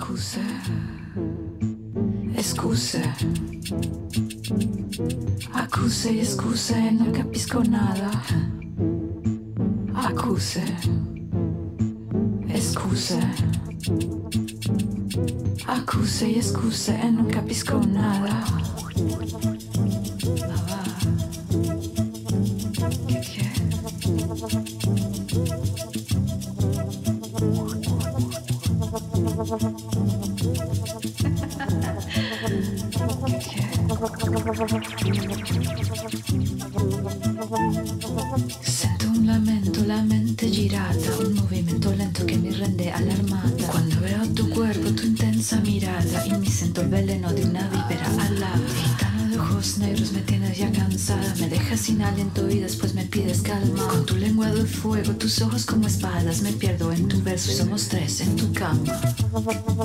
Accuse, scuse, accuse e scuse, non capisco nada. Accuse, scuse, accuse e scuse e non capisco nada.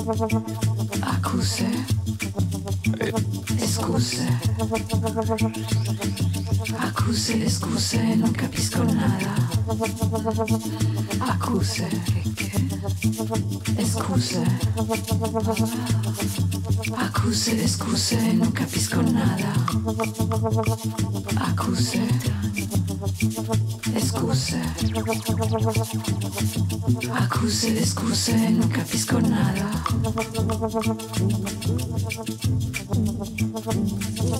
Acuse, scuse. Accuse, scuse, non capisco nada. Accuse, scuse. Accuse, scuse, non capisco nada. Accuse. Accuse, scuse, non capisco nada.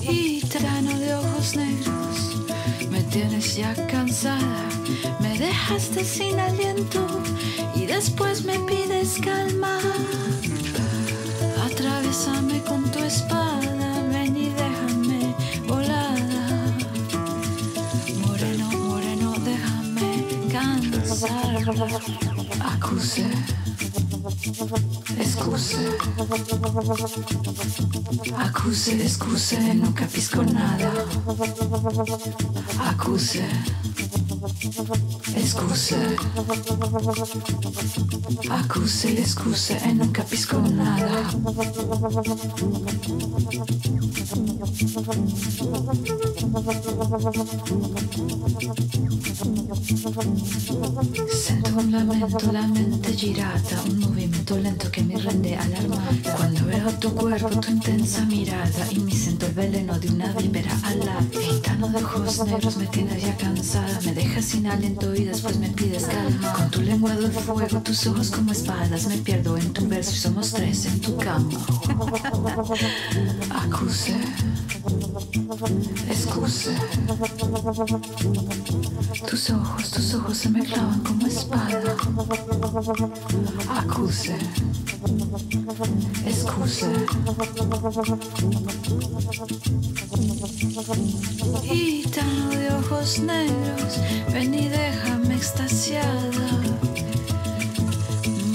Gitano de ojos negros, me tienes ya cansada, me dejaste sin aliento y después me accuse, escuse, accuse, escuse, non capisco nada, accuse, escuse, accuse le scuse e non capisco nada. Thank Sento un lamento, la mente girata, un movimiento lento que me rende alarmada. Cuando veo tu cuerpo, tu intensa mirada y me siento el veleno de una vípera al lado. Gitano de ojos negros me tienes ya cansada, me dejas sin aliento y después me pides calma. Con tu lengua de fuego, tus ojos como espadas, me pierdo en tu verso y somos tres en tu cama. Acuse, excuse. Tus ojos, tus ojos se me clavan como espada. Acuse, excuse. Gitano de ojos negros, ven y déjame extasiada.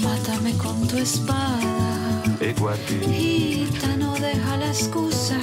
Mátame con tu espada. Gitano, deja la excusa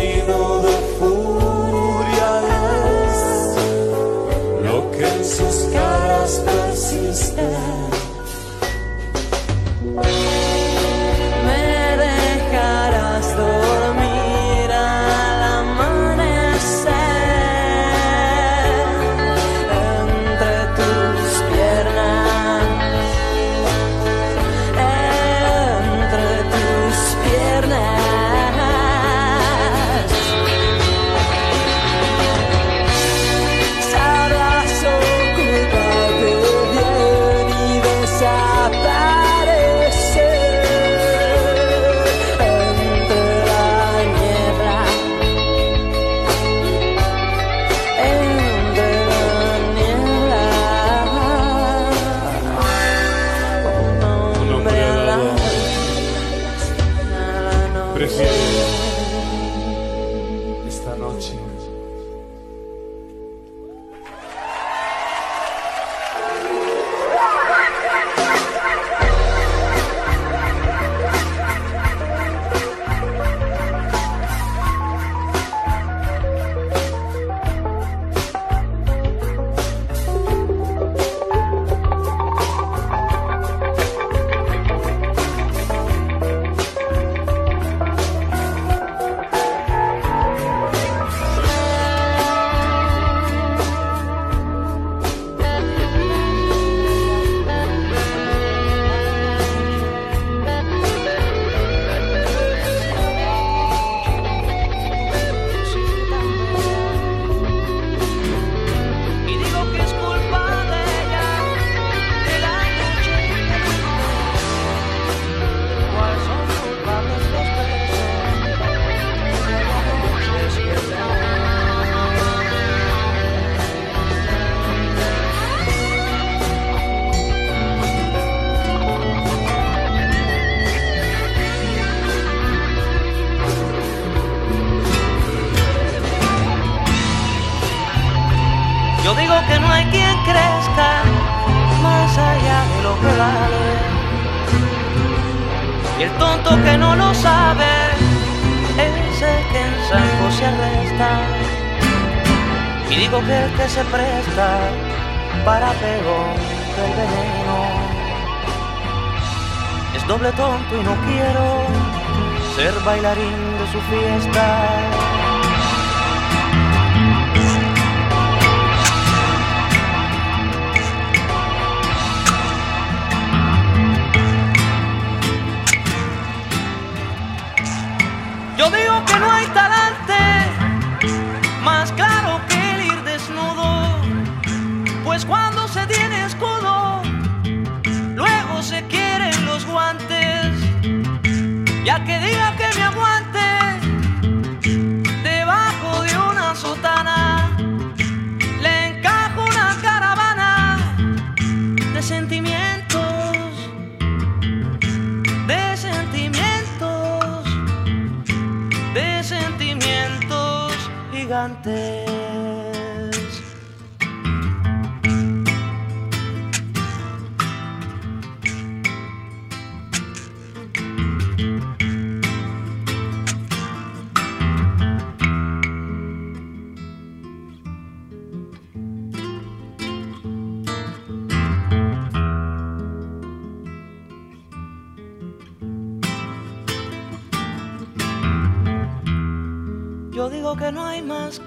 destino de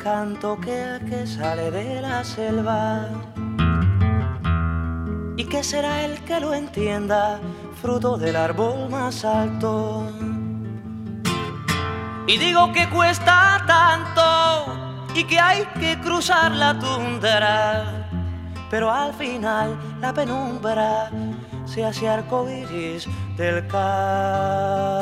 canto que el que sale de la selva. ¿Y qué será el que lo entienda, fruto del árbol más alto? Y digo que cuesta tanto y que hay que cruzar la tundra, pero al final la penumbra se hace arcoíris del canto.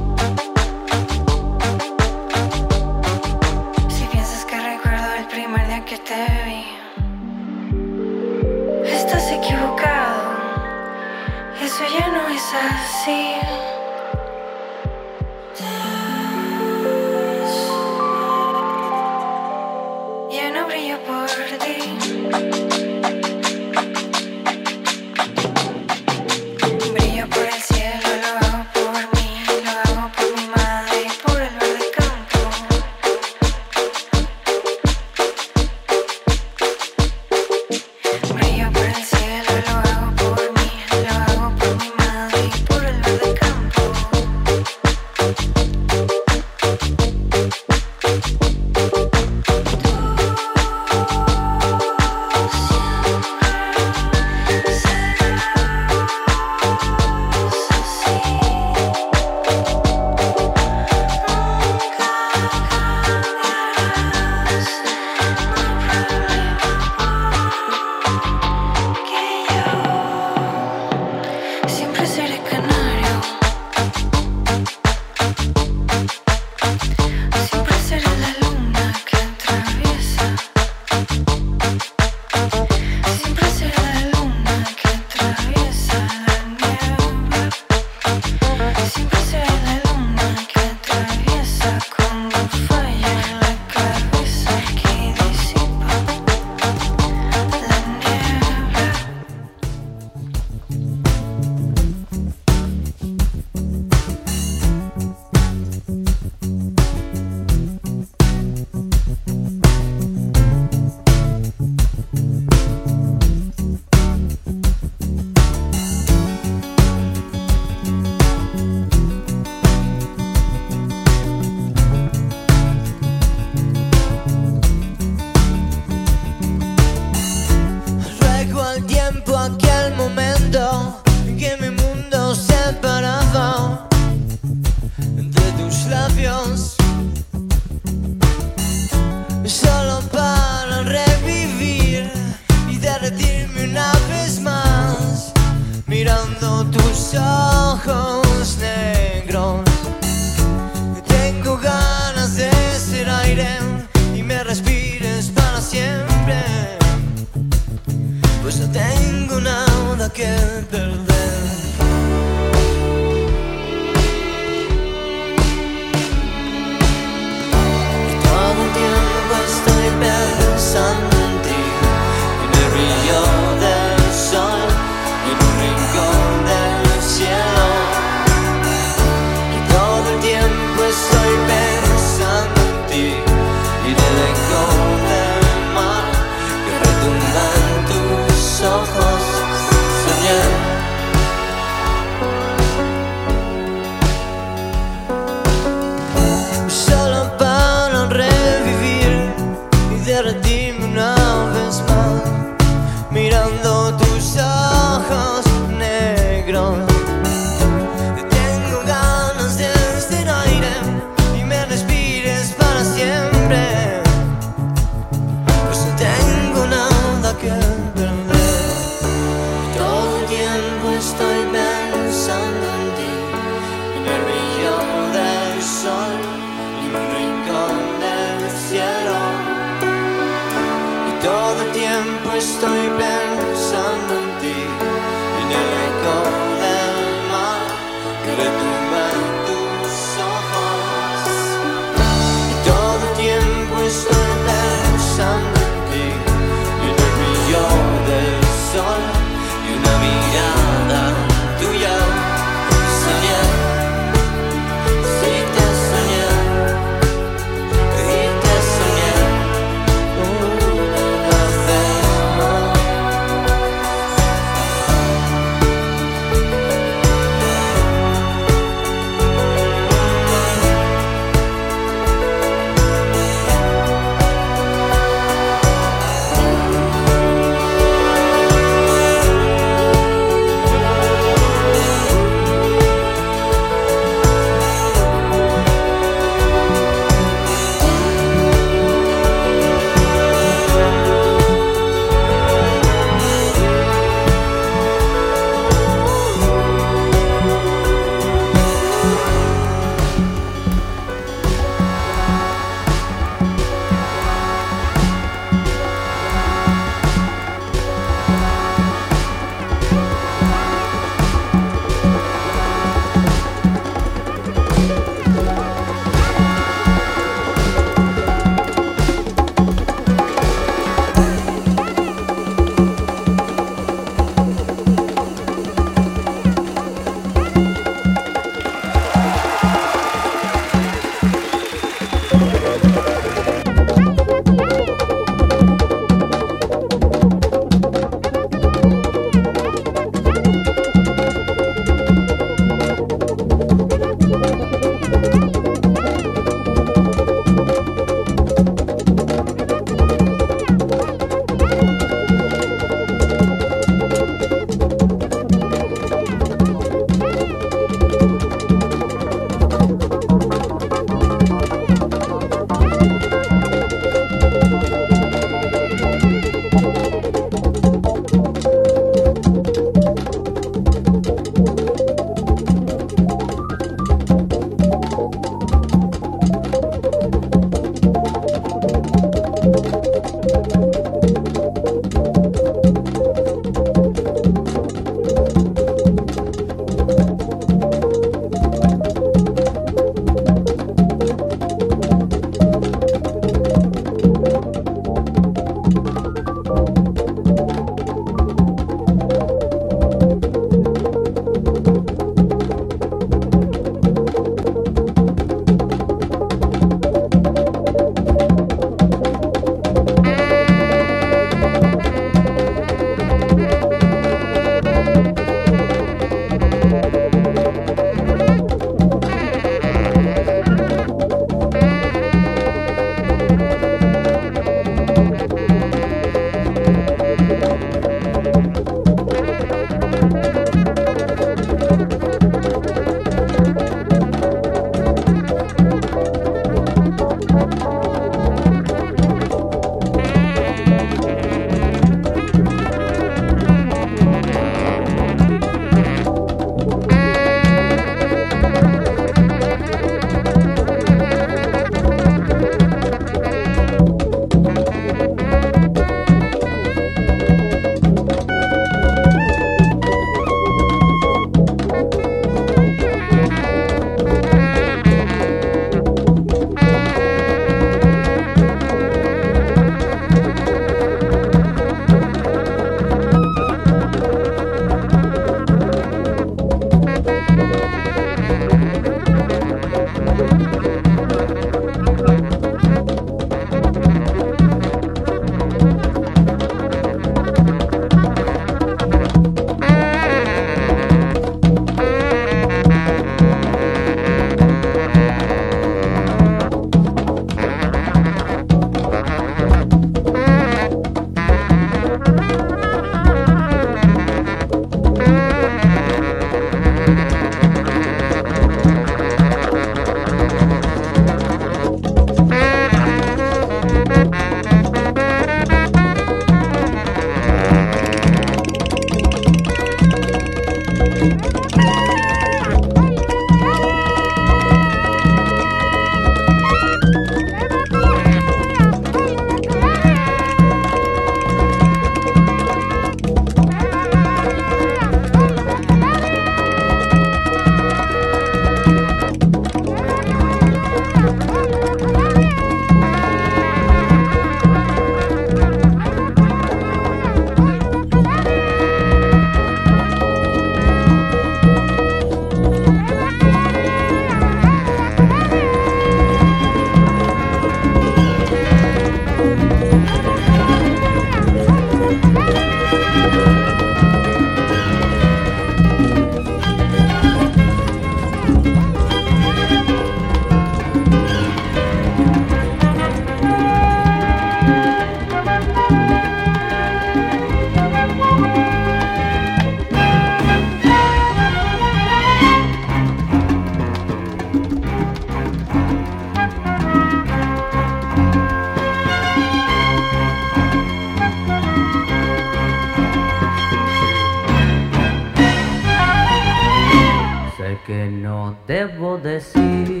Decir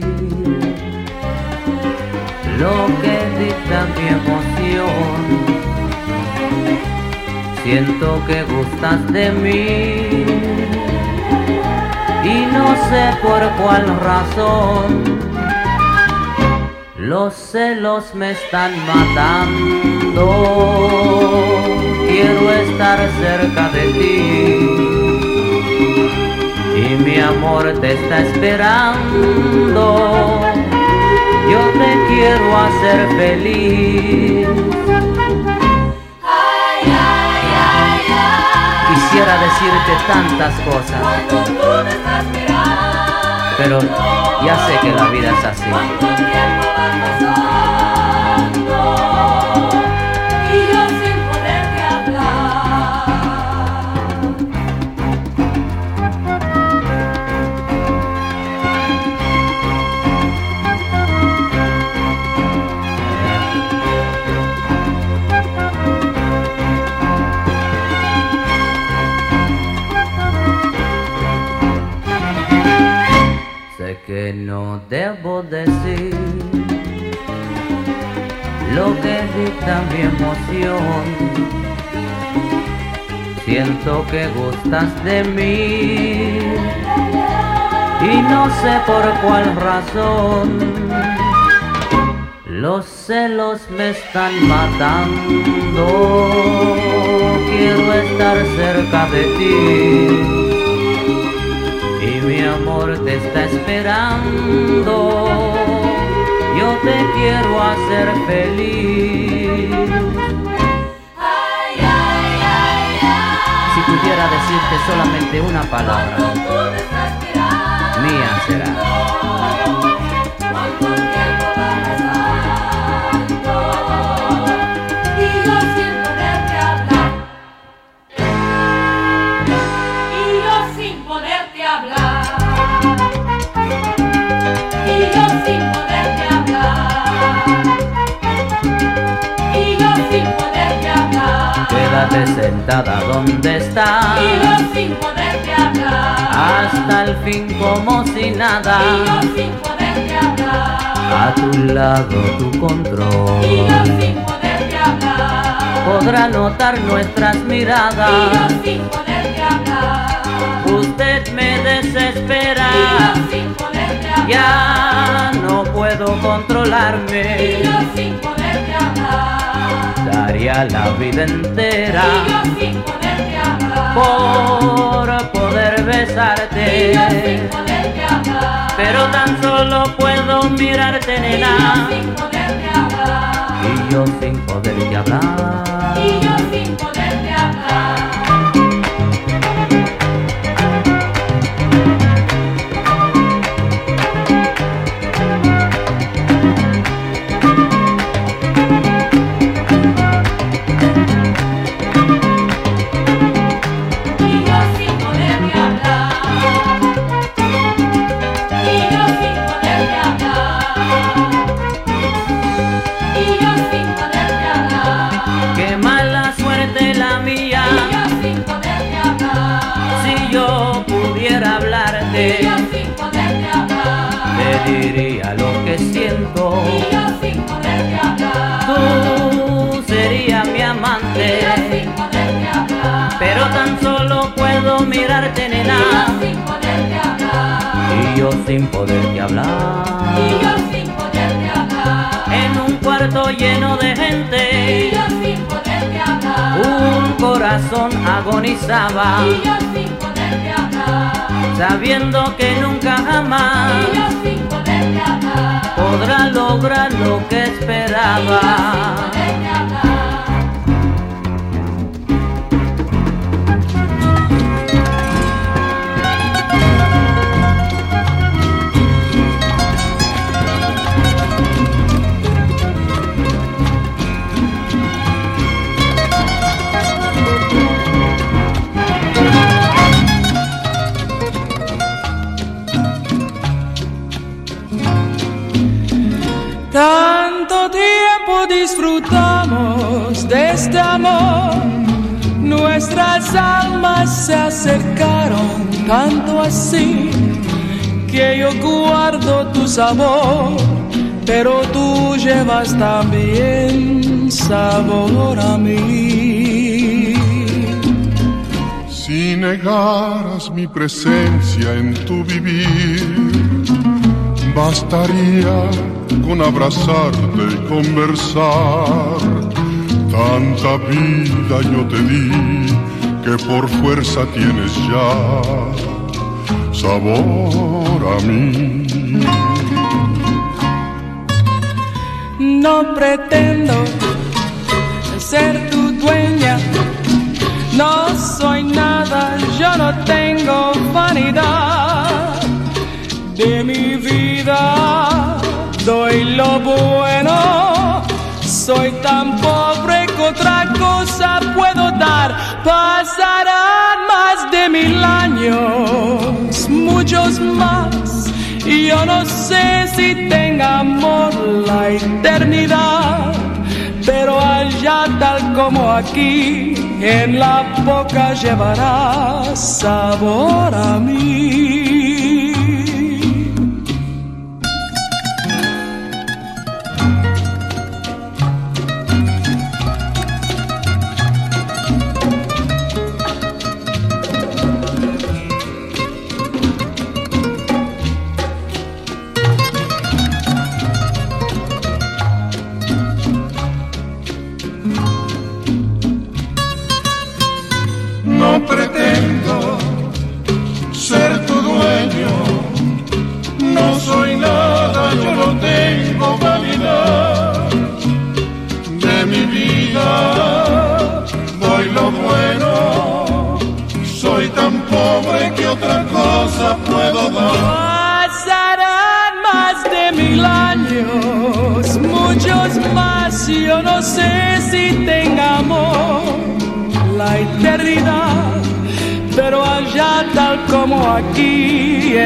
lo que dicta mi emoción. Siento que gustas de mí y no sé por cuál razón. Los celos me están matando, quiero estar cerca y mi amor te está esperando. Yo te quiero hacer feliz. Quisiera decirte tantas cosas, pero ya sé que la vida es así. Que no debo decir lo que dicta mi emoción. Siento que gustas de mí y no sé por cuál razón. Los celos me están matando, quiero estar cerca de ti mi amor te está esperando. Yo te quiero hacer feliz. Si pudiera decirte solamente una palabra, mía será. Quédate sentada donde estás. Y yo sin poderte hablar. Hasta el fin como si nada. Y yo sin poderte hablar. A tu lado tu control. Y yo sin poderte hablar. Podrá notar nuestras miradas. Y yo sin poderte hablar. Usted me desespera. Y yo. Ya no puedo controlarme. Y yo sin poderte hablar daría la vida entera y yo sin poderte hablar, por poder besarte. y yo sin poderte hablar, pero tan solo puedo mirarte, nena. y yo sin poderte hablar, y yo sin poderte hablar. y yo sin agonizaba. Y yo sin poderte hablar. Sabiendo que nunca jamás. Y yo sin poderte hablar. podrá lograr lo que Y yo sin nuestras almas se acercaron tanto así que yo guardo tu sabor, pero tú llevas también sabor a mí. Si negaras mi presencia en tu vivir, bastaría con abrazarte y conversar. Tanta vida yo te di que por fuerza tienes ya sabor a mí. No pretendo ser tu dueña, no soy nada, yo no tengo vanidad de mi vida. Doy lo bueno, soy tan pobre que otra cosa puedo dar. Pasarán más de mil años, muchos más. Y yo no sé si tenga amor la eternidad, pero allá tal como aquí, en la boca llevará sabor a mí.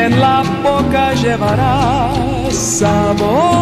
En la boca llevará sabor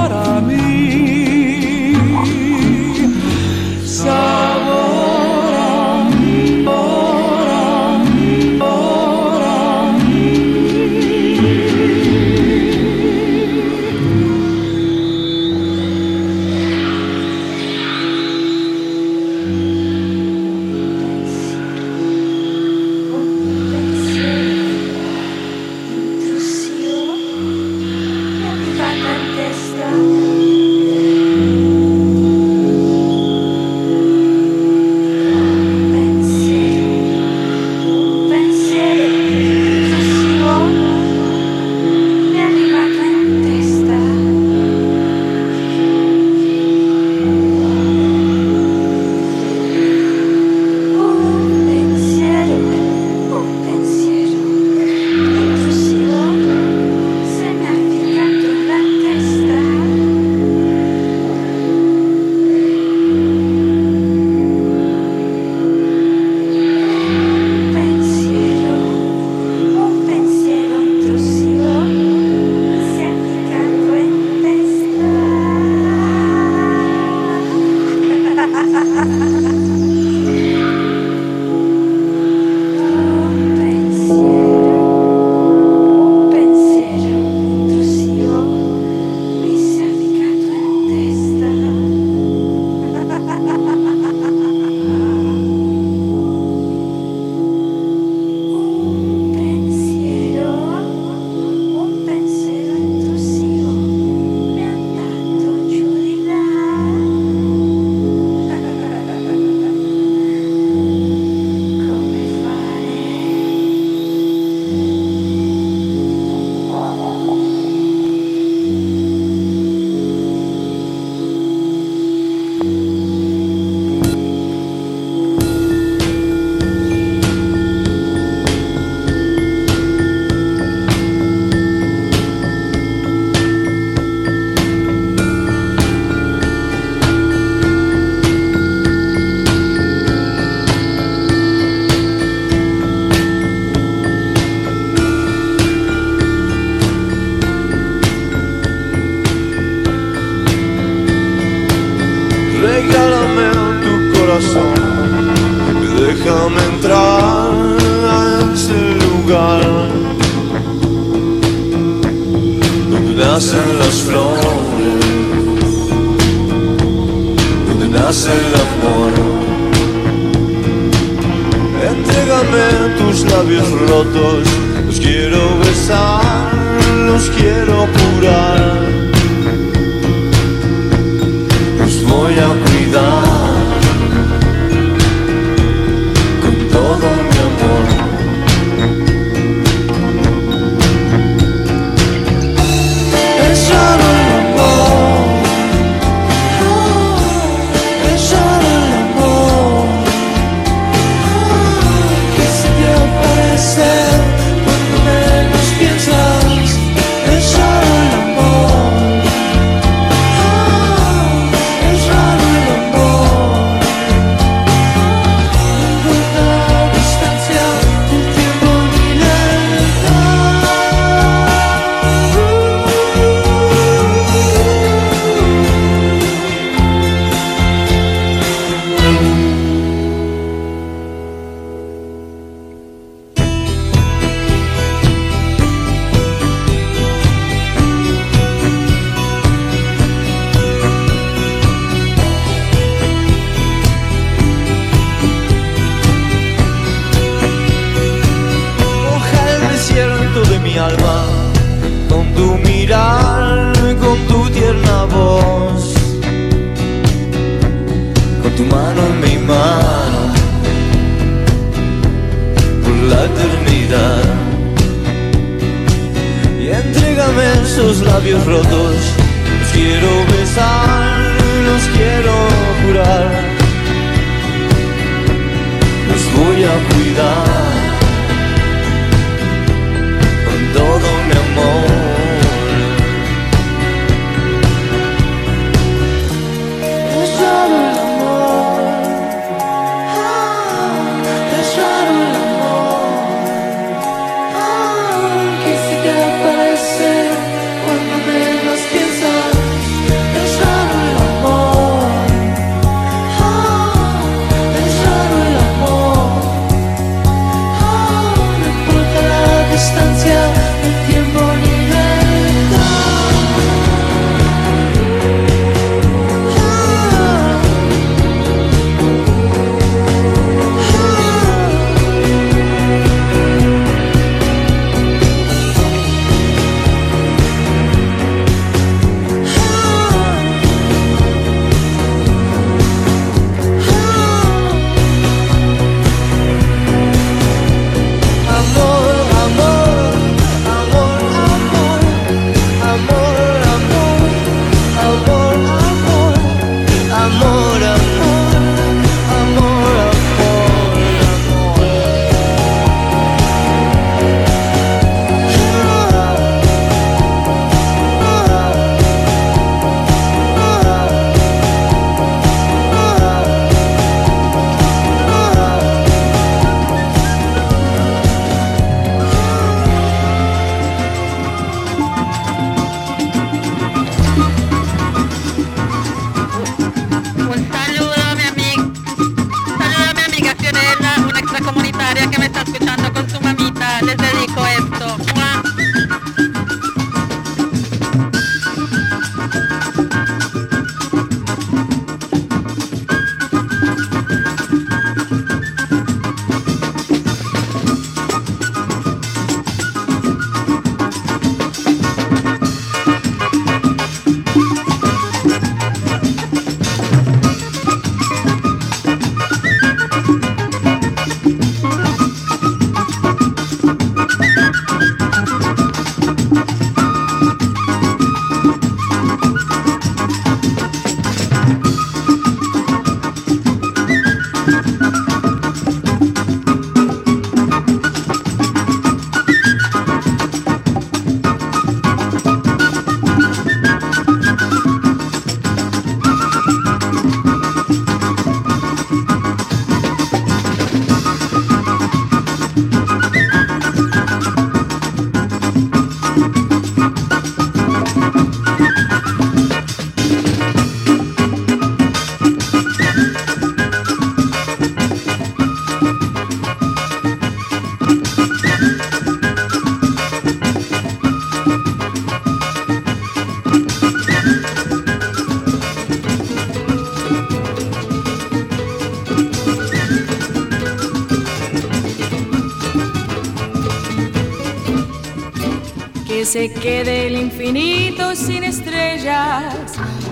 se quede el infinito sin estrellas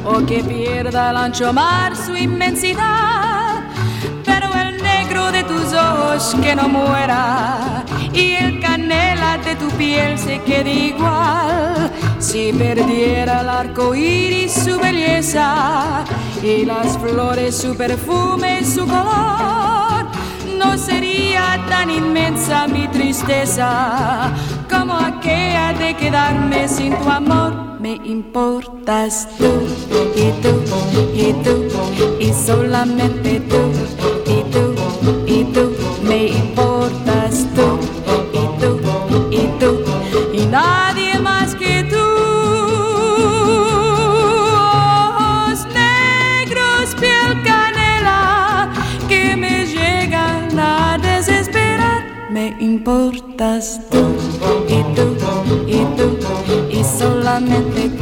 o que pierda el ancho mar su inmensidad. Pero el negro de tus ojos que no muera y el canela de tu piel se quede igual. Si perdiera el arco iris su belleza y las flores su perfume su color, no sería tan inmensa mi tristeza como aquel de quedarme sin tu amor. Me importas tú y tú y tú y solamente tú. solamente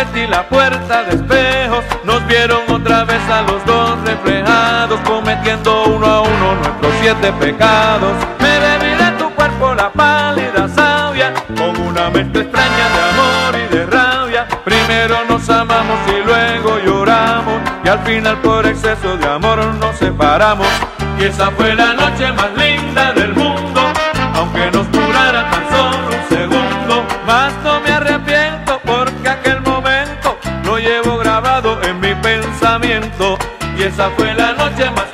repetí la puerta de espejos. Nos vieron otra vez a los dos reflejados, cometiendo uno a uno nuestros siete pecados. Me bebí de tu cuerpo la pálida savia, con una mezcla extraña de amor y de rabia. Primero nos amamos y luego lloramos, y al final por exceso de amor nos separamos. Y esa fue la noche más linda del Esa fue la noche más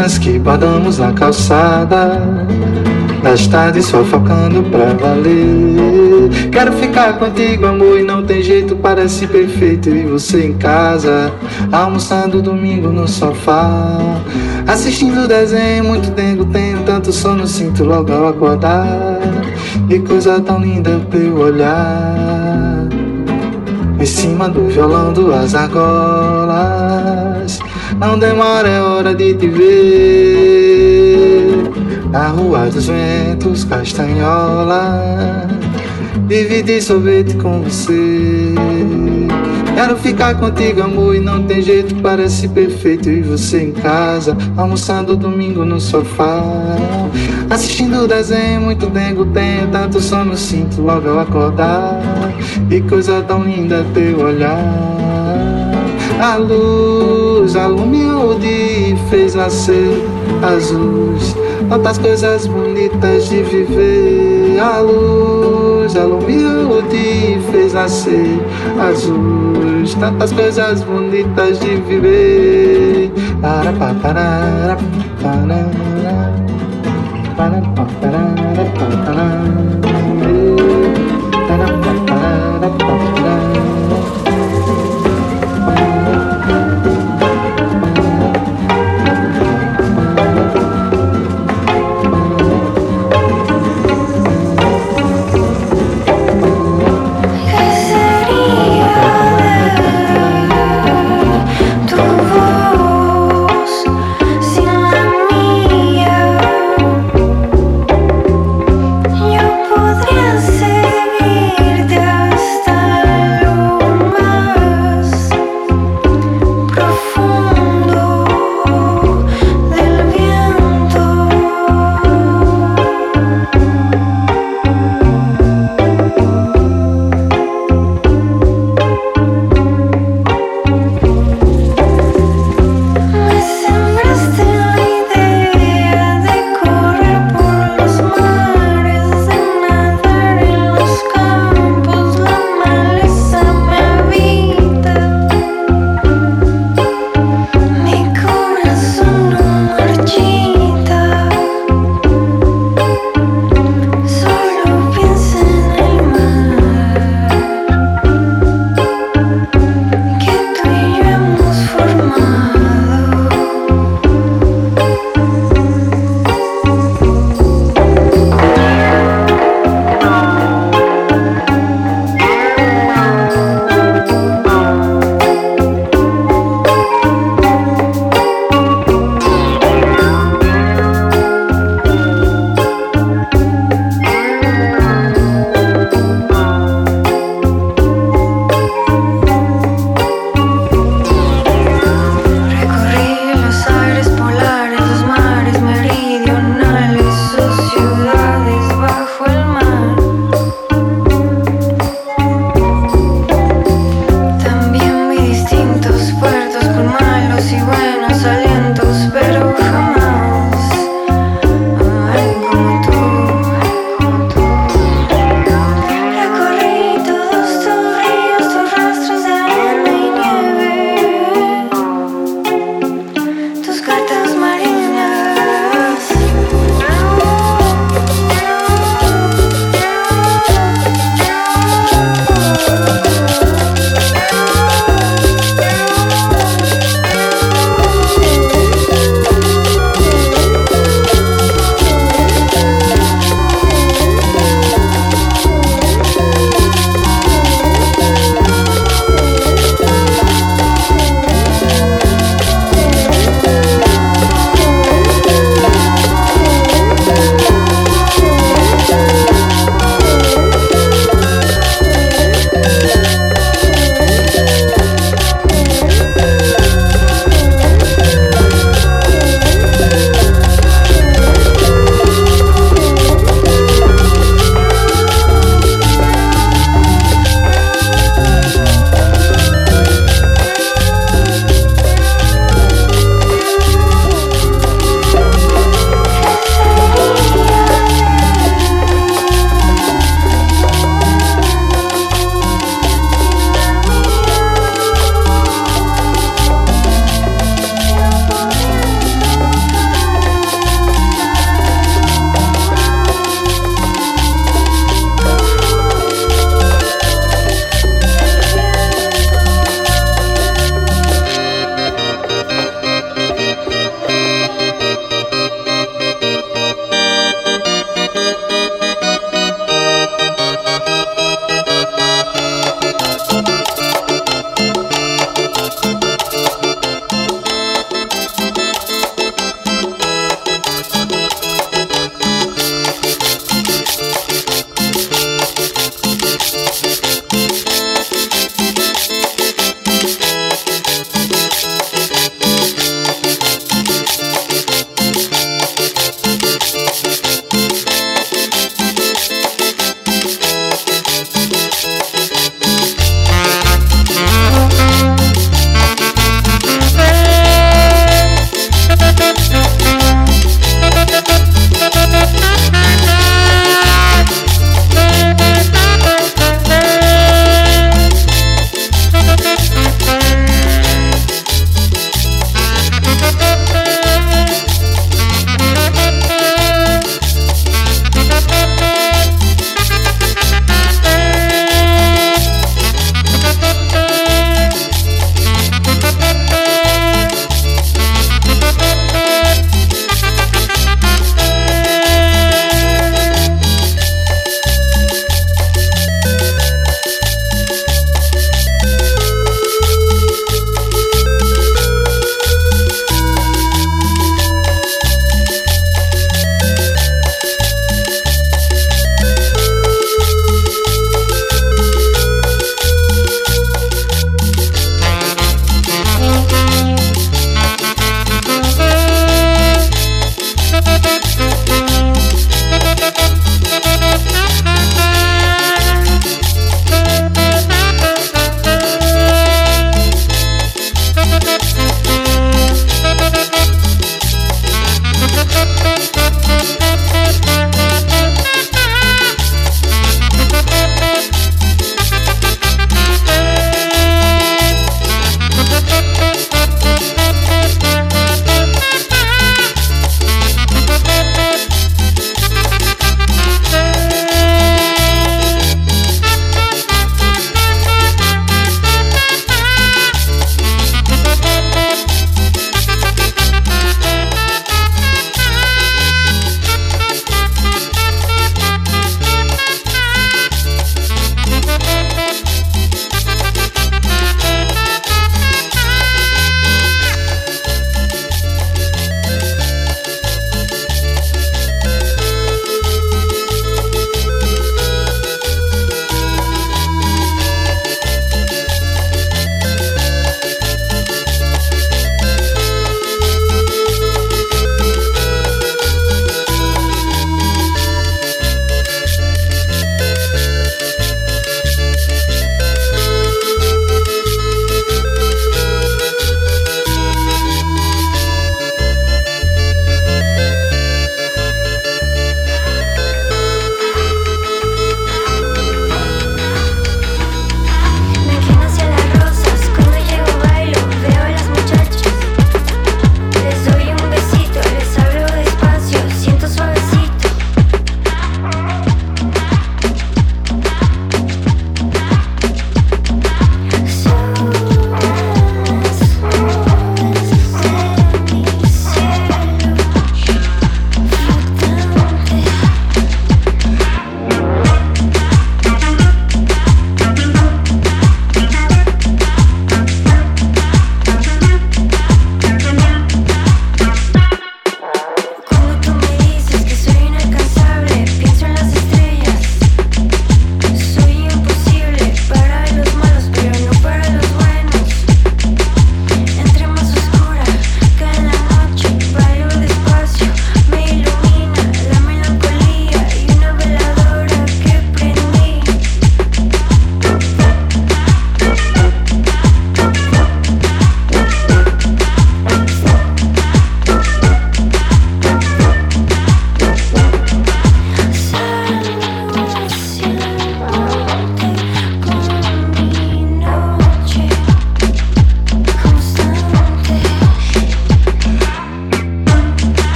Que badamos na calçada das tardes sofocando pra valer. Quero ficar contigo, amor, e não tem jeito, parece perfeito. E você em casa, almoçando domingo no sofá. Assistindo desenho, muito dengo, tenho tanto sono, sinto logo ao acordar. Que coisa tão linda teu olhar. Em cima do violão, duas argolas. Não demora, é hora de te ver. Na rua dos ventos, castanhola. Dividir sorvete com você. Quero ficar contigo, amor, e não tem jeito, parece perfeito. E você em casa, almoçando domingo no sofá. Assistindo desenho, muito dengo, tenho tanto sono, sinto logo ao acordar. Que coisa tão linda teu olhar. A luz alumiou e fez nascer azuis. Tantas coisas bonitas de viver. A luz alumiou e fez nascer azuis. Tantas coisas bonitas de viver. Para, para, para, para, para, para, para, para,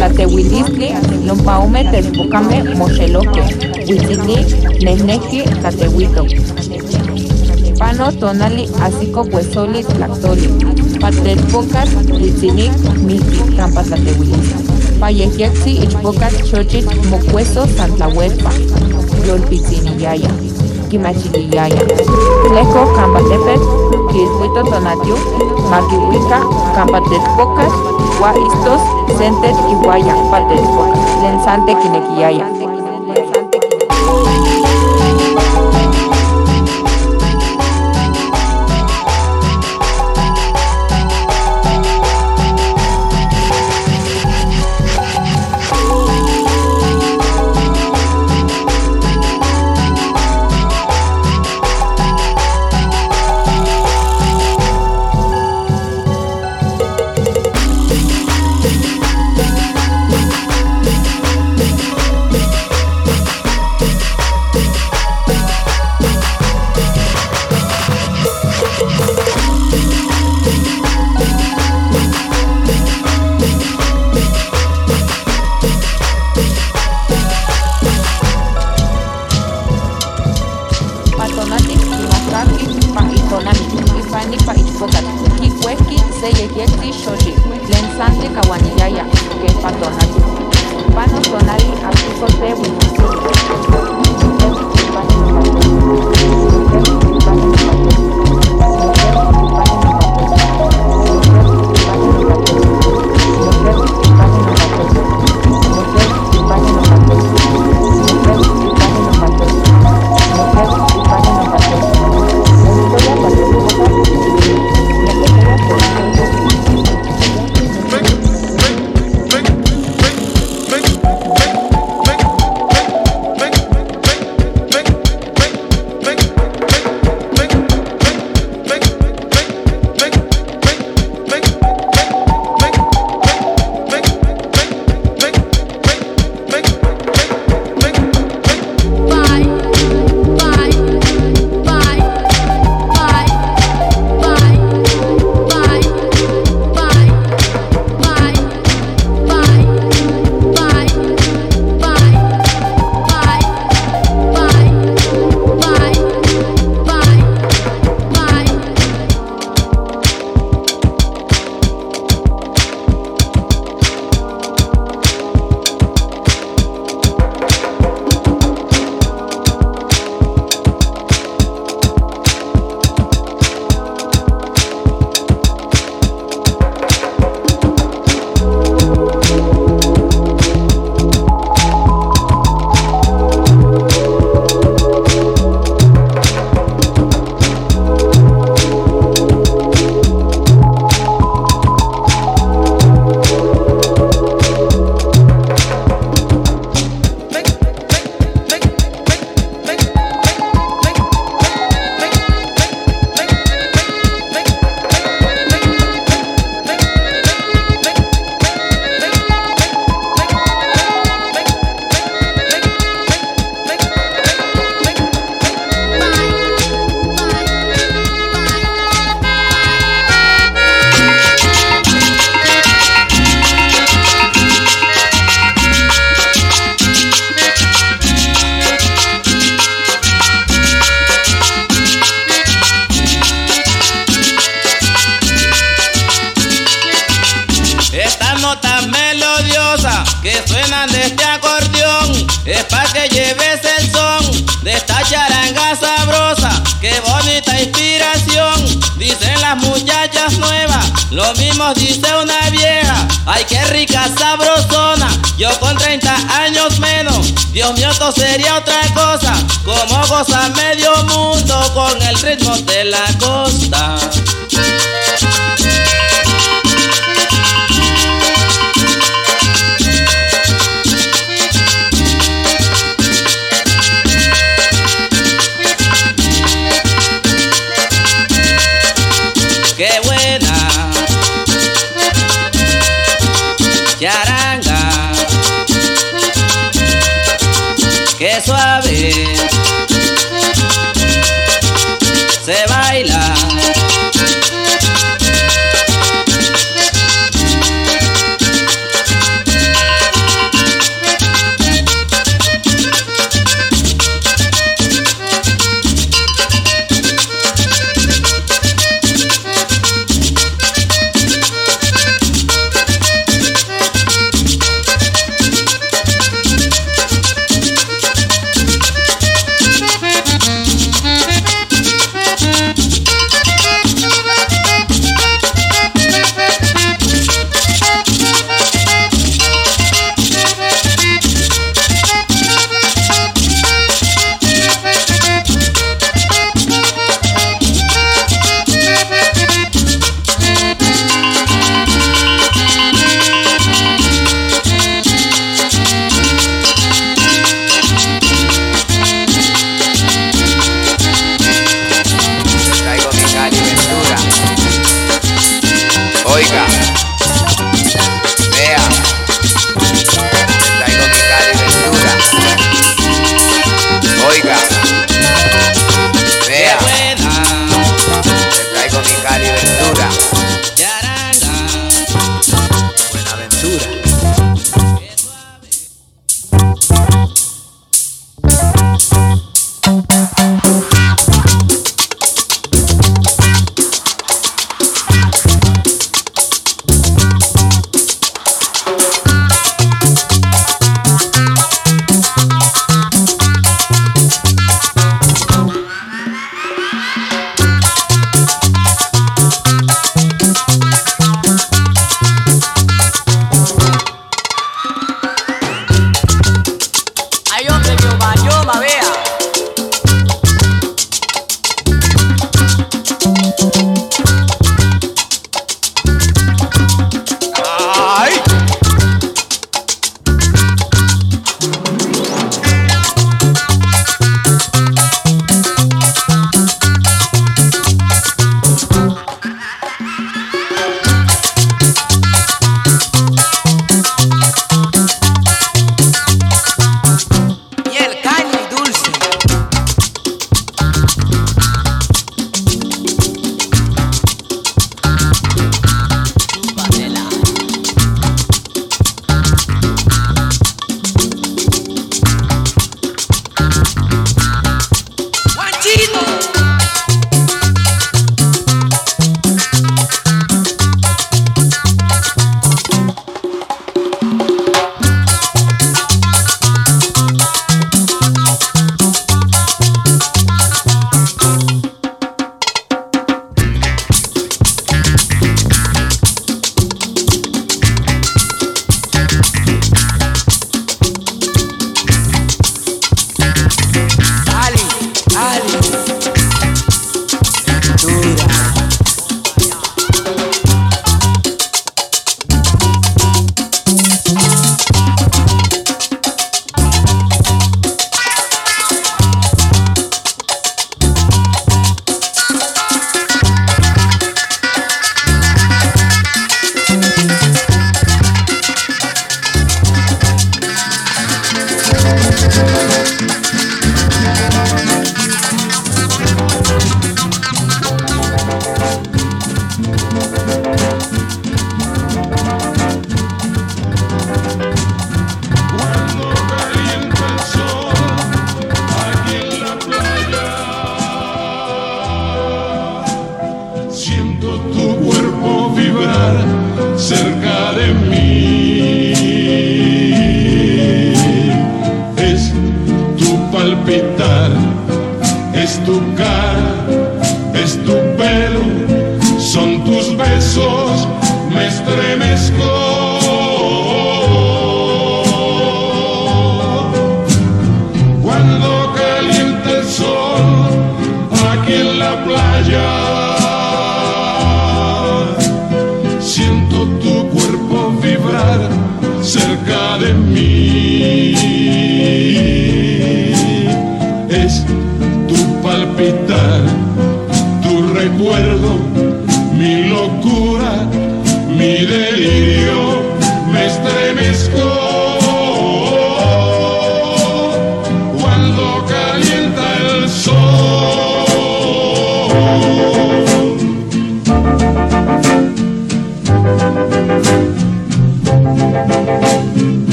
Asico, Tlatehuilistli, Lompaume, Telpocame, Mocheloque, Huitzili, Nenequi, Tlatehuito. Pano, Tonali, Asico, Huesoli, Tlactoli. Patelpocas, Huitzili, Miki, Campa, Tlatehuilistli. Payejexi, Ichpocas, Xochitl, Mocueso, Santlahuelpa, Yolpitziniyaya, Quimachiliyaya. Tleco, Campatepet, Quilhuito, Tonatiu, Maquihuica, Campatelpocas, Guaistos, Sentet y Guaya, Patelpocas, Lensante, Quinequiyaya.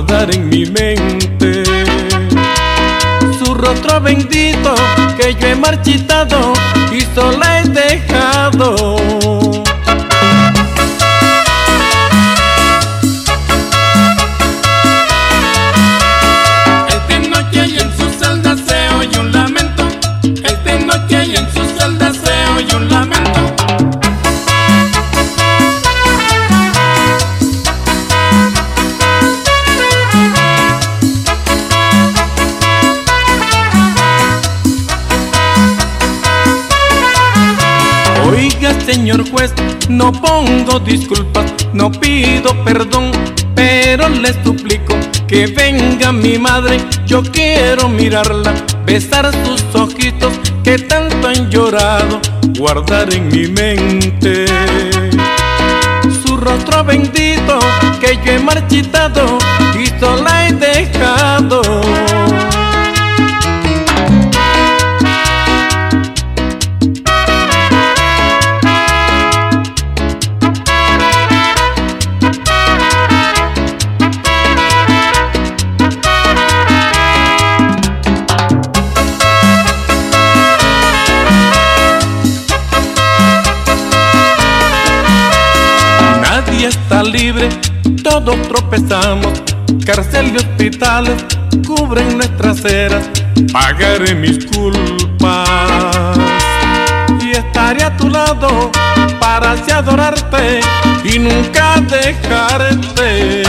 Guardar en mi mente su rostro bendito que yo he marchitado y sola he dejado. Disculpas, no pido perdón, pero le suplico que venga mi madre. Yo quiero mirarla, besar sus ojitos que tanto han llorado, guardar en mi mente su rostro bendito que yo he marchitado y sola he dejado. libre, todos tropezamos. Cárcel y hospitales cubren nuestras eras. Pagaré mis culpas y estaré a tu lado para así adorarte y nunca dejarte.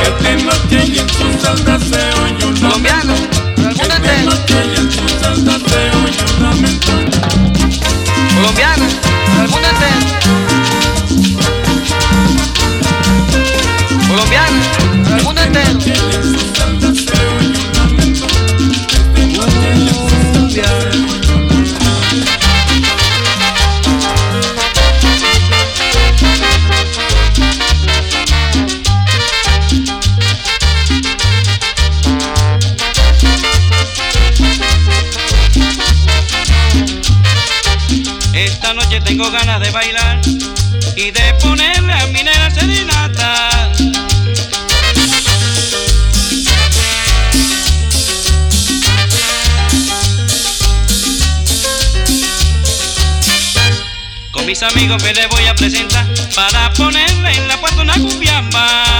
El amigo que le voy a presentar para ponerle en la puerta una cumbiamba.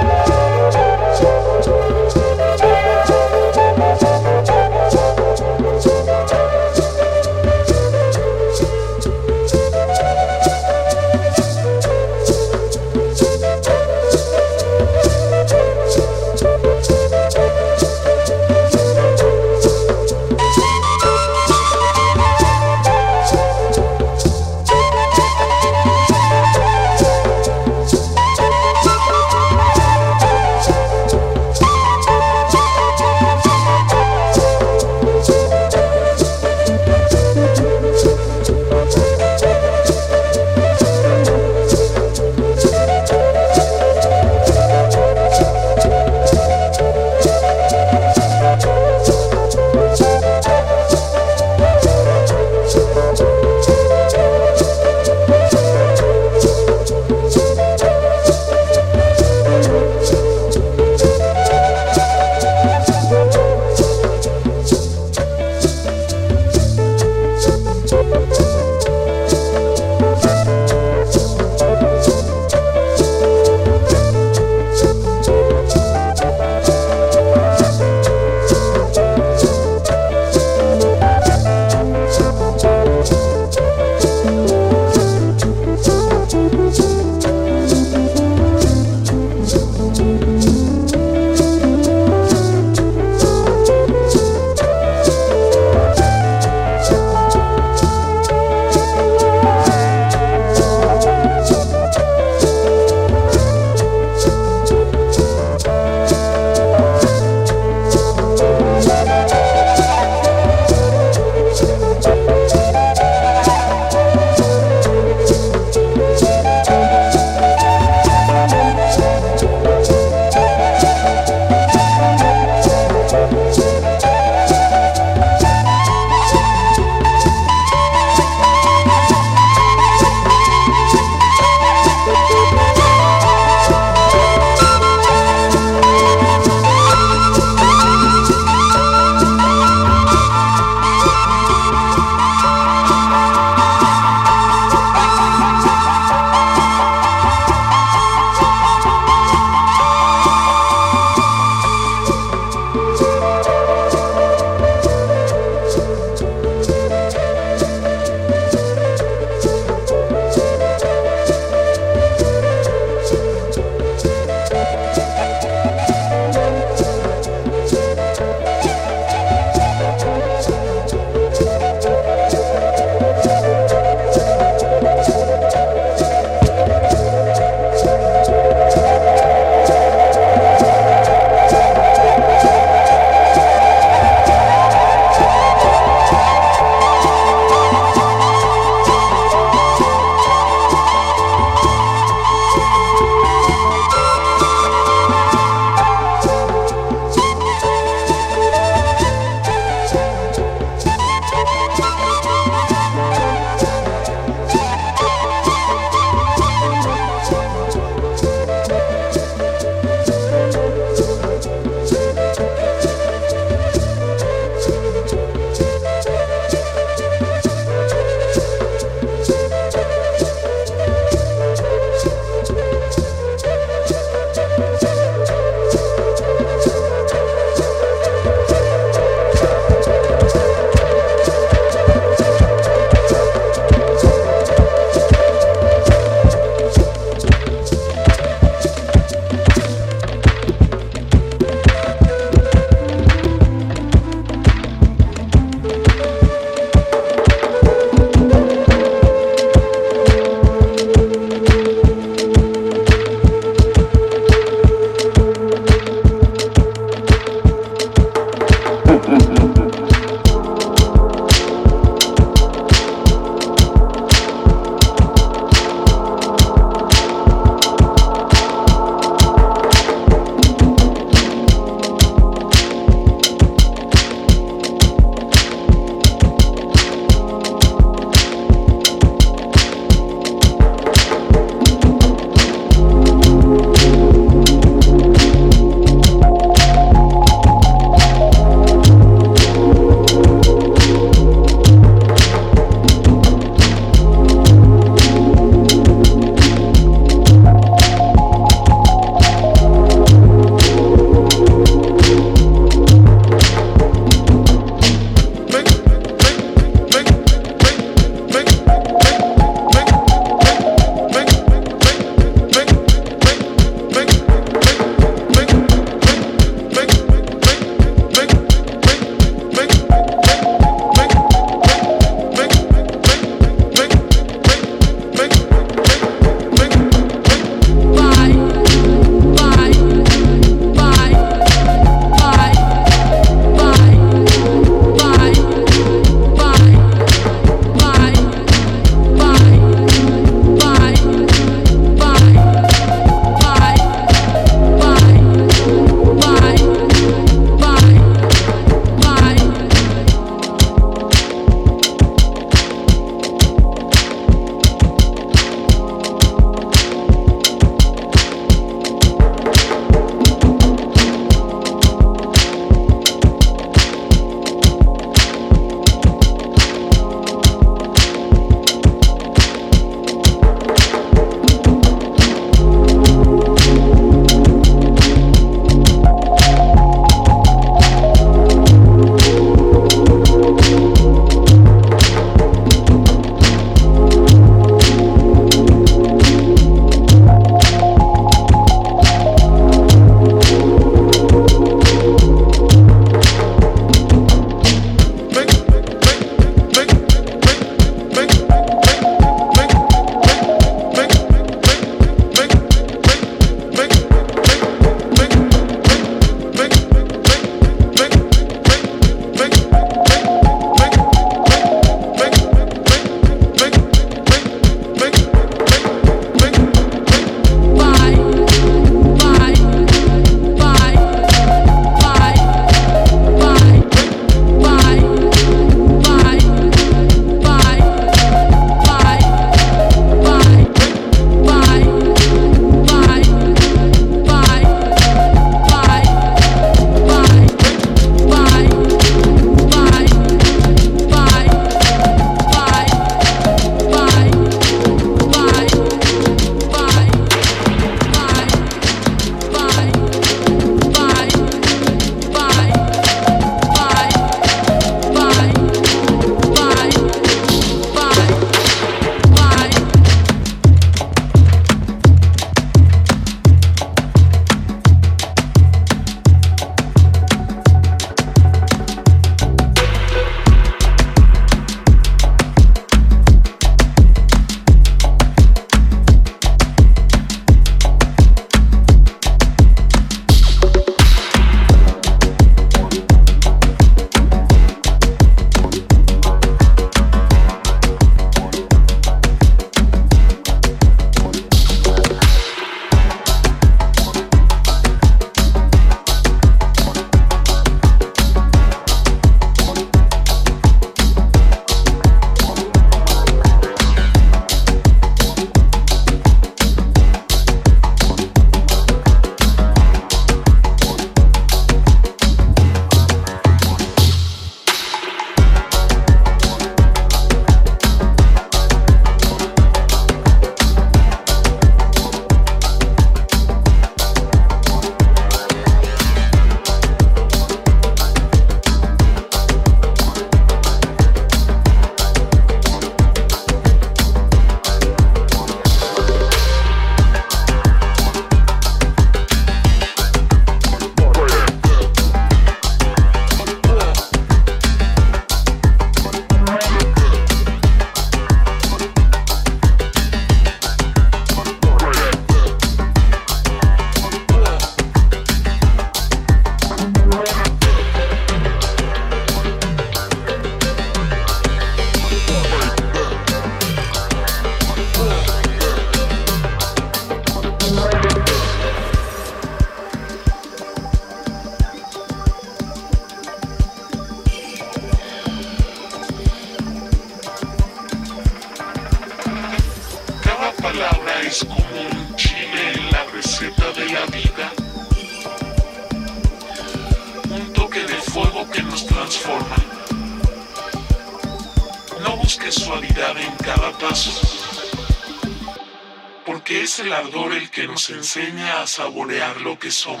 Saborear lo que somos.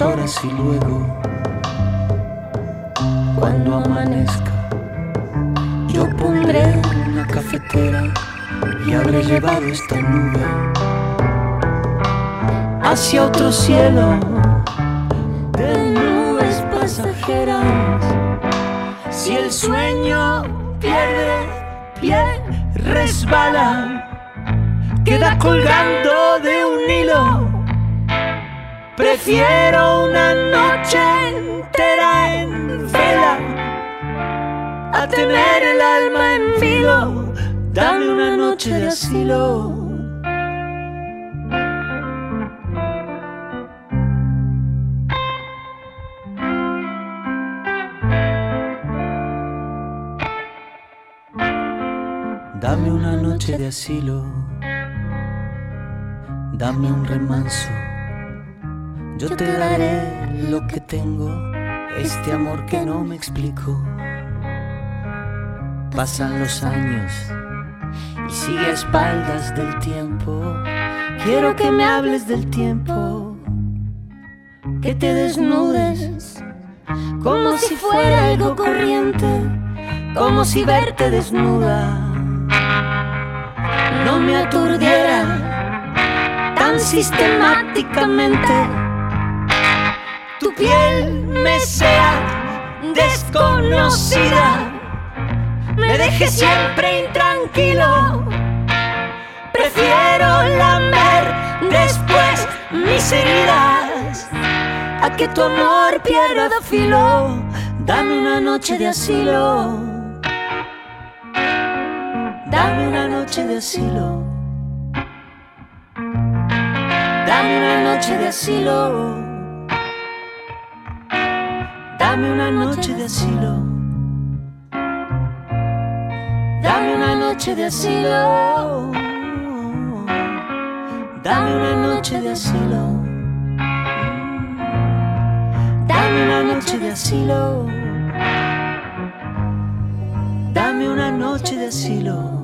Horas y luego, cuando amanezca, yo pondré una cafetera y habré llevado esta nube hacia otro cielo de nubes pasajeras. Si el sueño pierde pie, resbala, queda colgando Prefiero una noche entera en vela a tener el alma en vilo. Dame una noche de asilo. Dame una noche de asilo, dame un remanso. Yo te daré lo que tengo, este amor que no me explico. Pasan los años y sigue a espaldas del tiempo. Quiero que me hables del tiempo, que te desnudes como si fuera algo corriente, como si verte desnuda no me aturdiera tan sistemáticamente. Tu piel me sea desconocida, me deje siempre intranquilo. Prefiero lamer después mis heridas a que tu amor pierda filo. Dame una noche de asilo. Dame una noche de asilo. Dame una noche de asilo. Dame una noche de asilo. Dame una noche de asilo. Dame una noche de asilo. Dame una noche de asilo. Dame una noche de asilo.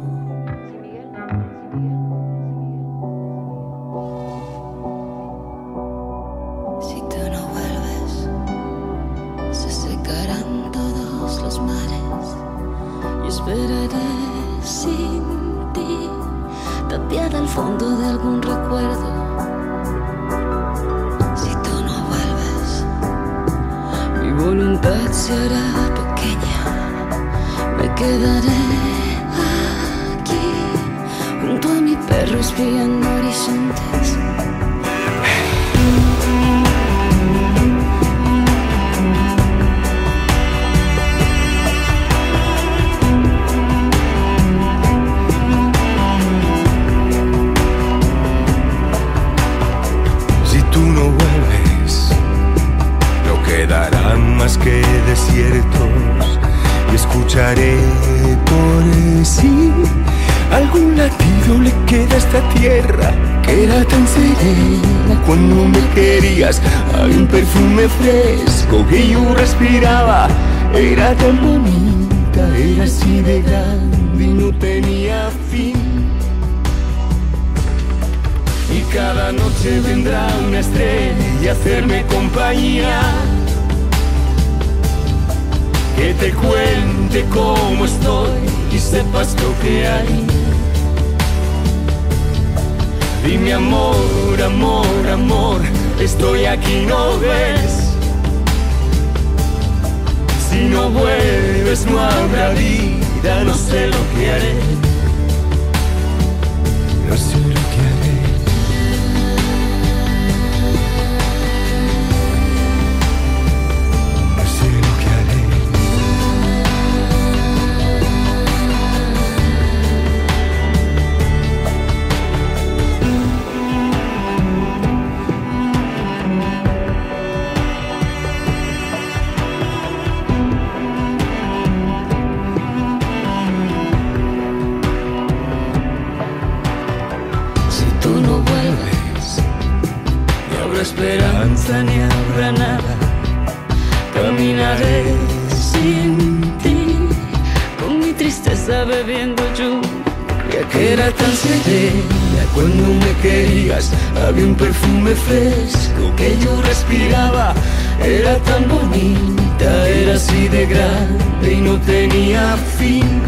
Esperaré sin ti, tapiada al fondo de algún recuerdo. Si tú no vuelves, mi voluntad se hará pequeña. Me quedaré aquí, junto a mi perro espiando horizontes. Que desiertos y escucharé por sí algún latido le queda a esta tierra que era tan serena cuando me querías. Hay un perfume fresco que yo respiraba, era tan bonita, era así de grande y no tenía fin. Y cada noche vendrá una estrella a hacerme compañía. Que te cuente cómo estoy y sepas lo que hay. Dime amor, amor, amor, estoy aquí, no ves. Si no vuelves no habrá vida, no sé lo que haré. Era tan serena cuando me querías. Había un perfume fresco que yo respiraba. Era tan bonita, era así de grande y no tenía fin.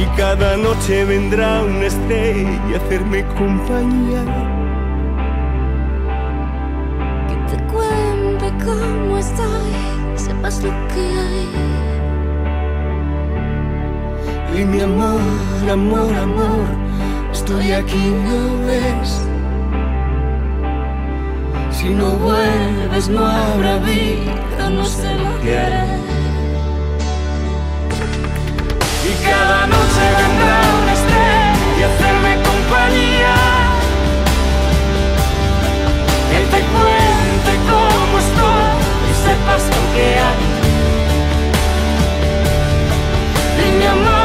Y cada noche vendrá una estrella a hacerme compañía. Amor, amor, estoy aquí, ¿no ves? Si no vuelves no habrá vida, no sé lo que haré. Y cada noche vendrá una estrella a hacerme compañía. Que te cuente cómo estoy y sepas lo que hay. Y amor,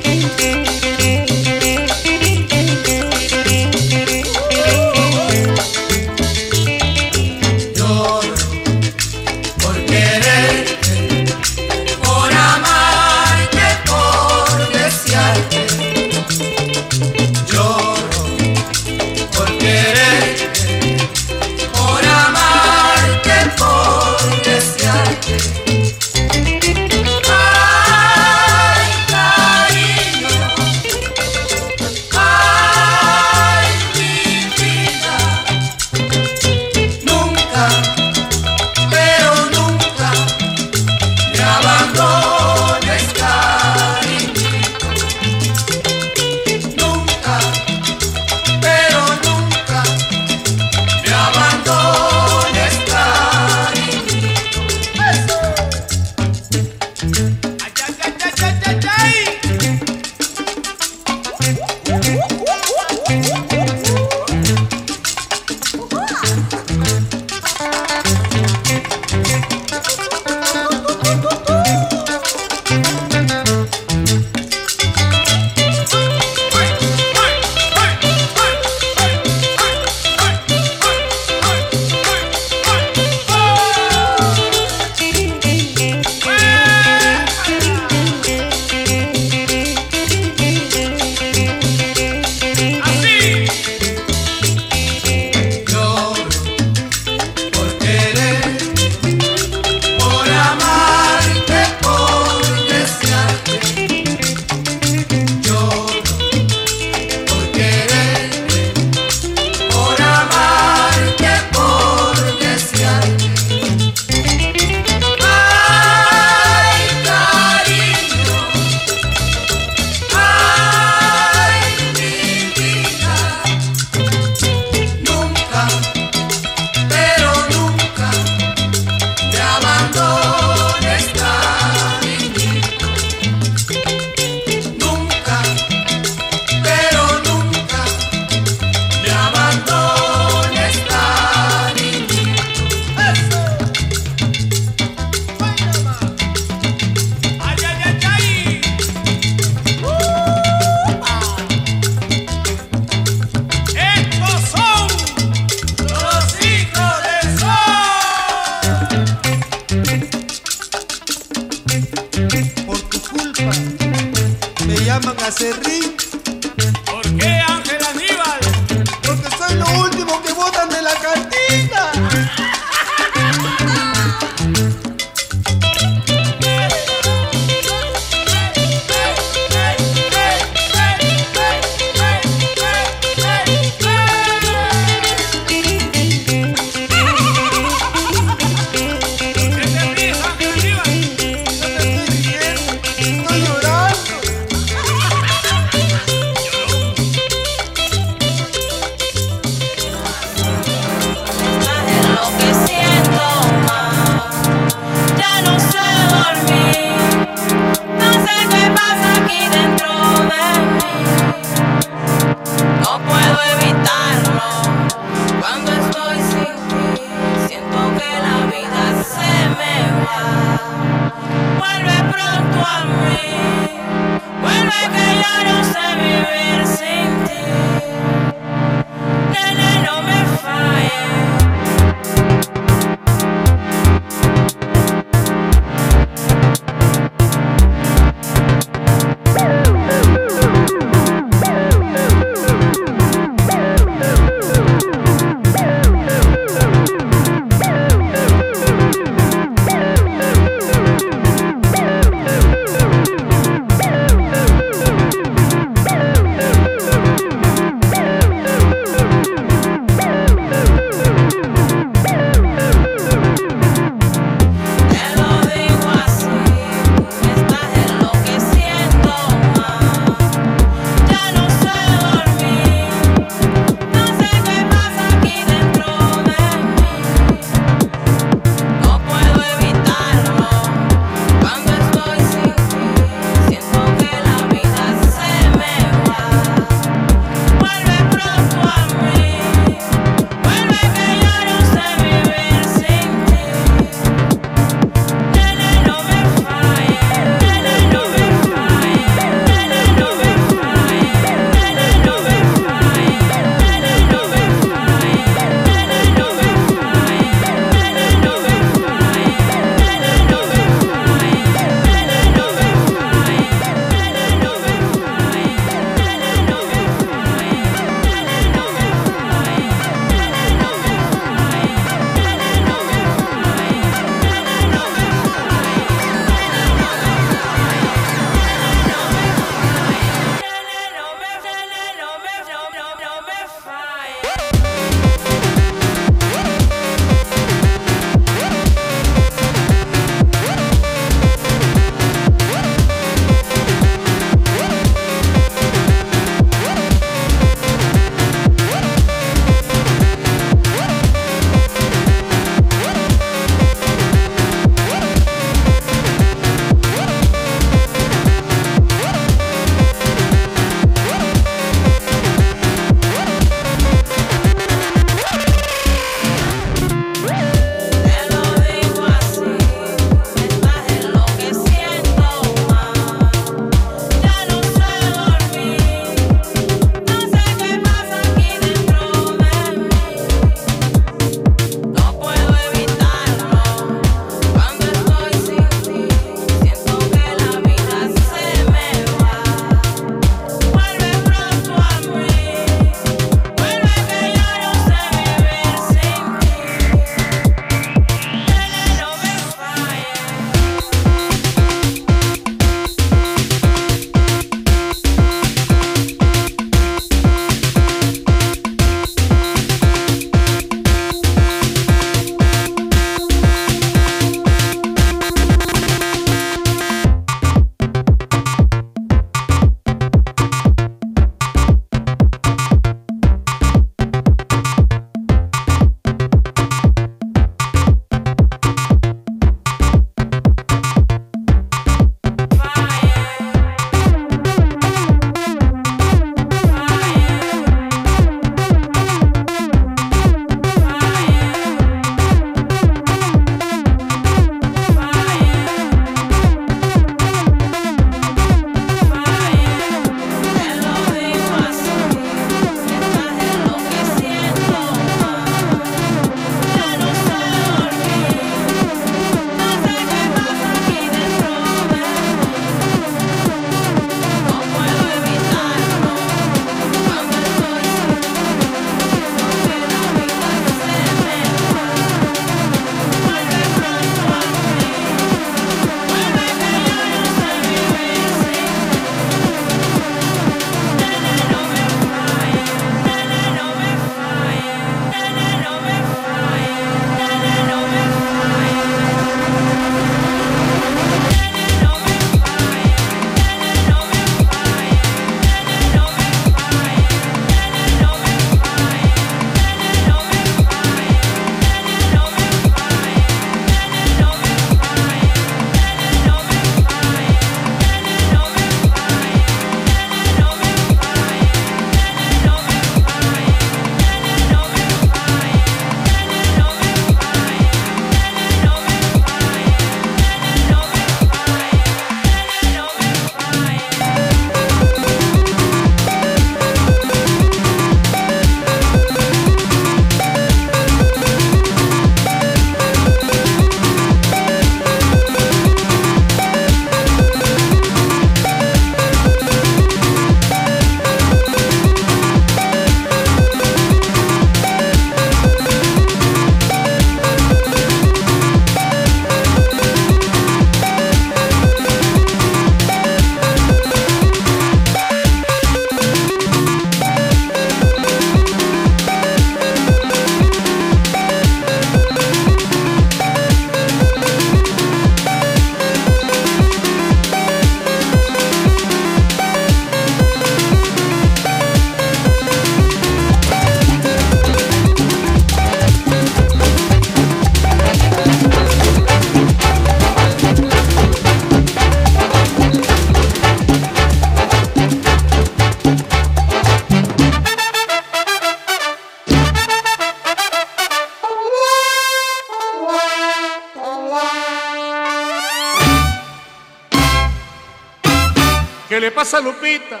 pasa a Lupita?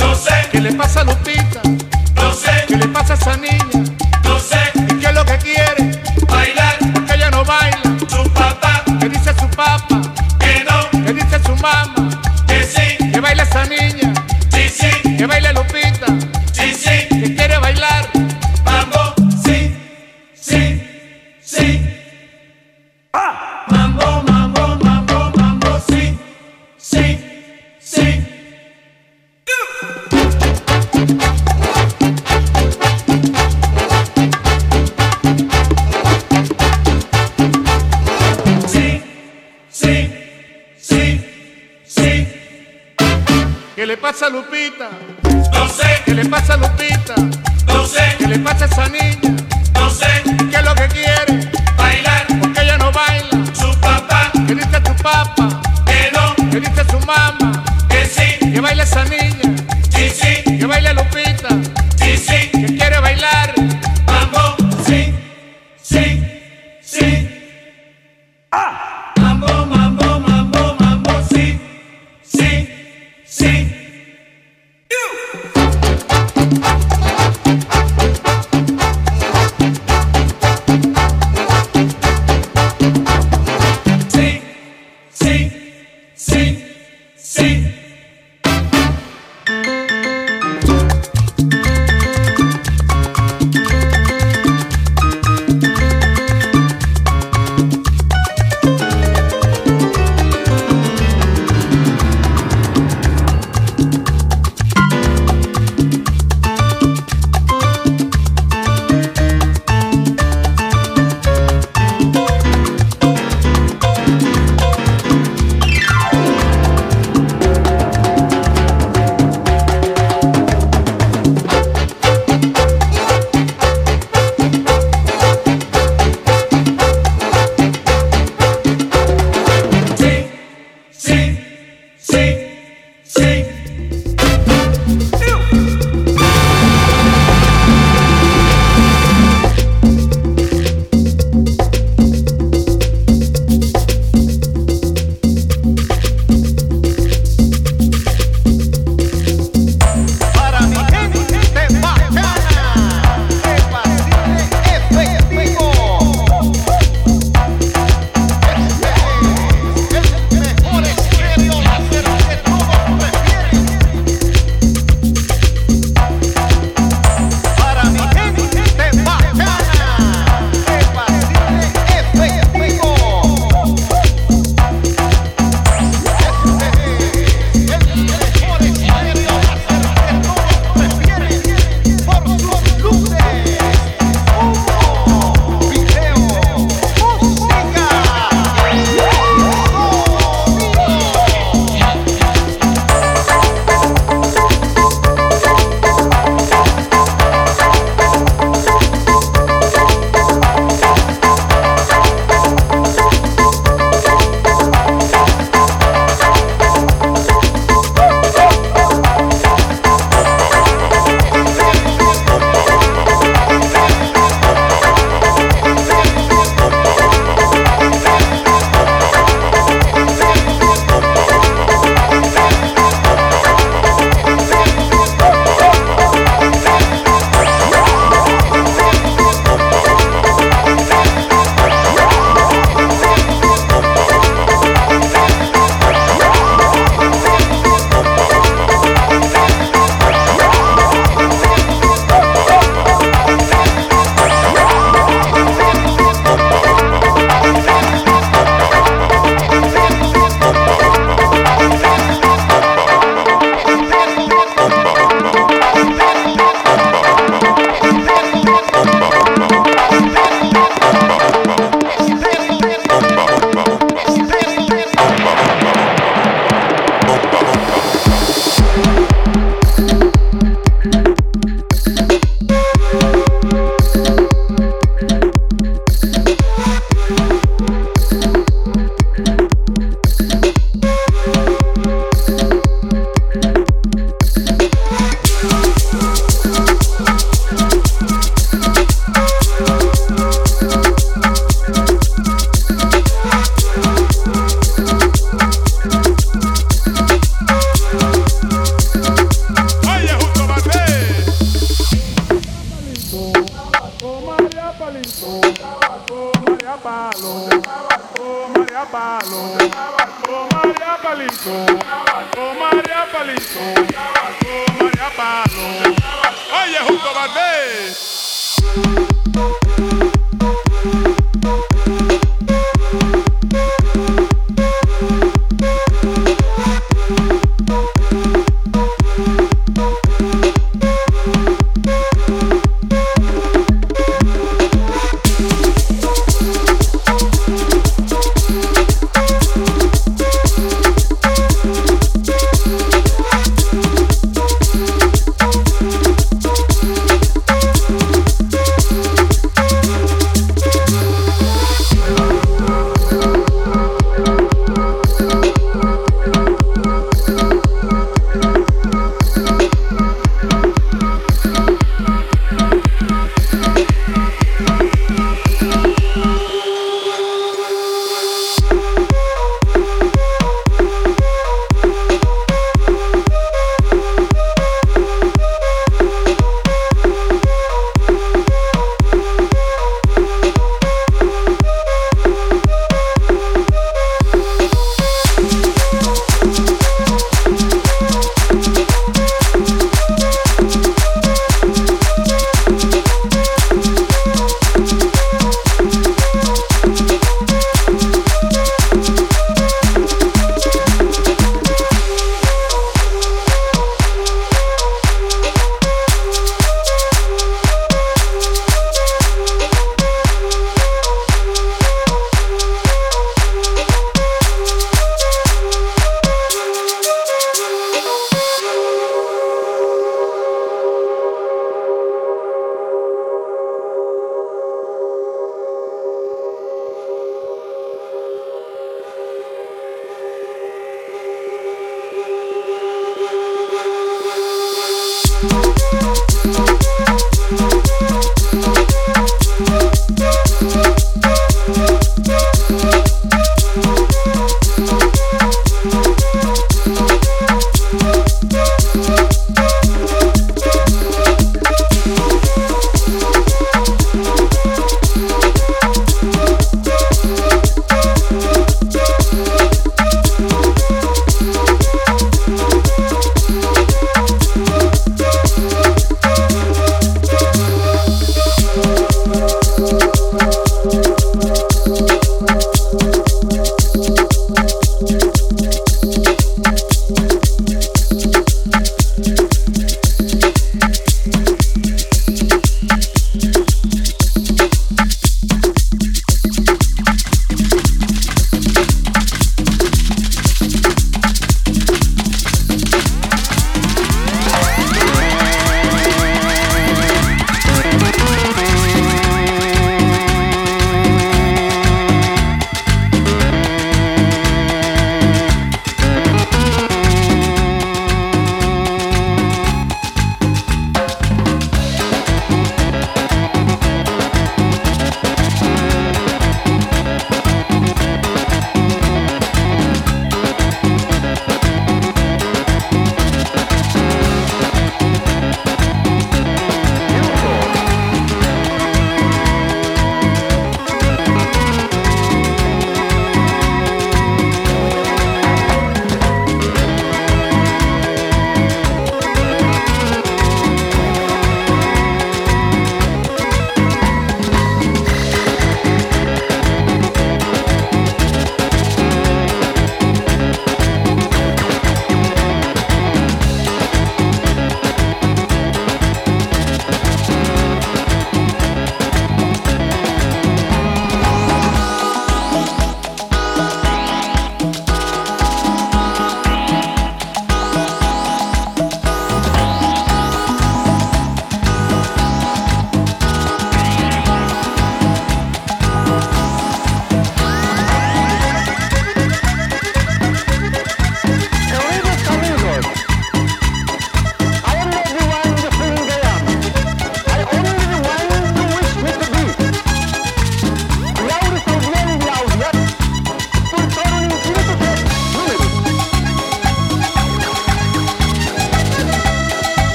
No sé. ¿Qué le pasa a Lupita? No sé. ¿Qué le pasa a esa niña? No sé. ¿Y qué es lo que quiere? Bailar. Porque ella no baila. Su papá. ¿Qué dice su papá? Que no. ¿Qué dice su mamá? Que sí. Que baila esa niña. Sí, sí. Que baila Lupita.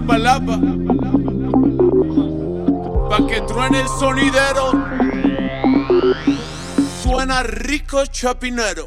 la palapa. Pa' que truene el sonidero. Suena rico chapinero.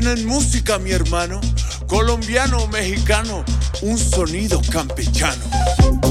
tienen música, mi hermano, colombiano, mexicano, un sonido campechano.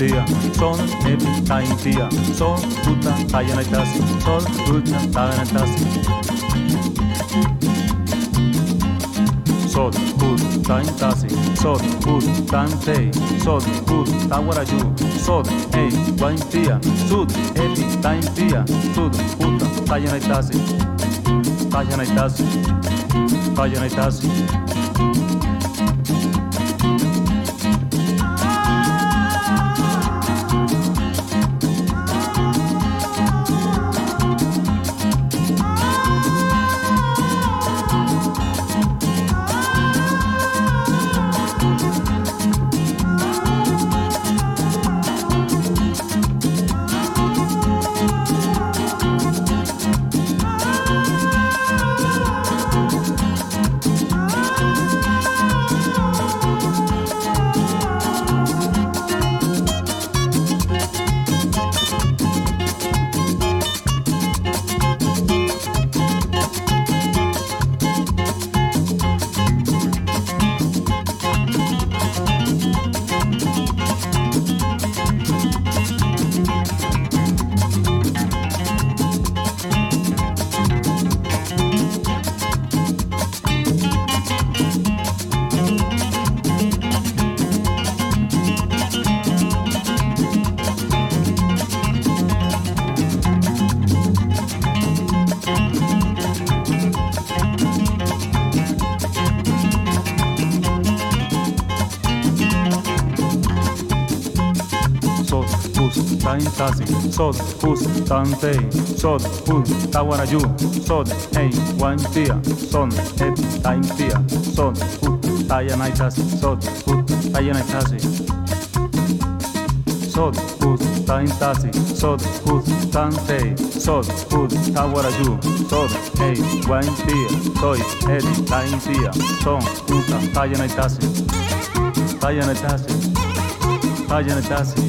naitsia, sol nepi taintia, sol kuta tajanaitasi, sol kuta tajanaitasi. Sot kut tain tasi, sot kut tain tei, sot kut tawaraju, sot ei vain tia, sut epi tain tia, sut kuta tajanaitasi, tajanaitasi, tajanaitasi. Sod, us, tansei, sod, us, tawaraju, sod, hey, one tia, son, et, time tia, sod, ut, tayanaitas, sod, ut, tayanaitasi. Sod, us, taintasi, sod, us, tansei, sod, us, tawaraju, sod, hey, one tia, soy, et, time tia, son, uta, tayanaitasi. Tayanaitasi. Tayanaitasi.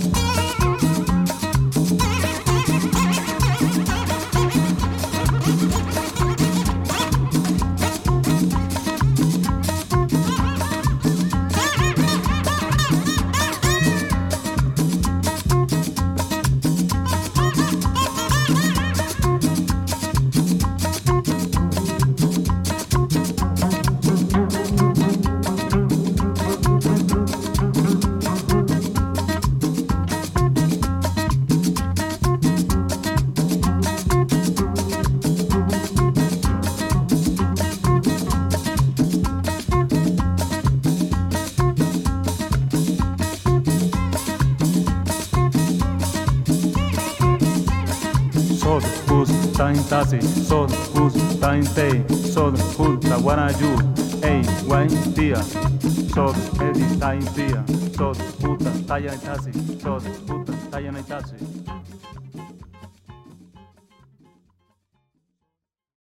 Taintia, sod puta tayanaitasi, sod puta tayanaitasi.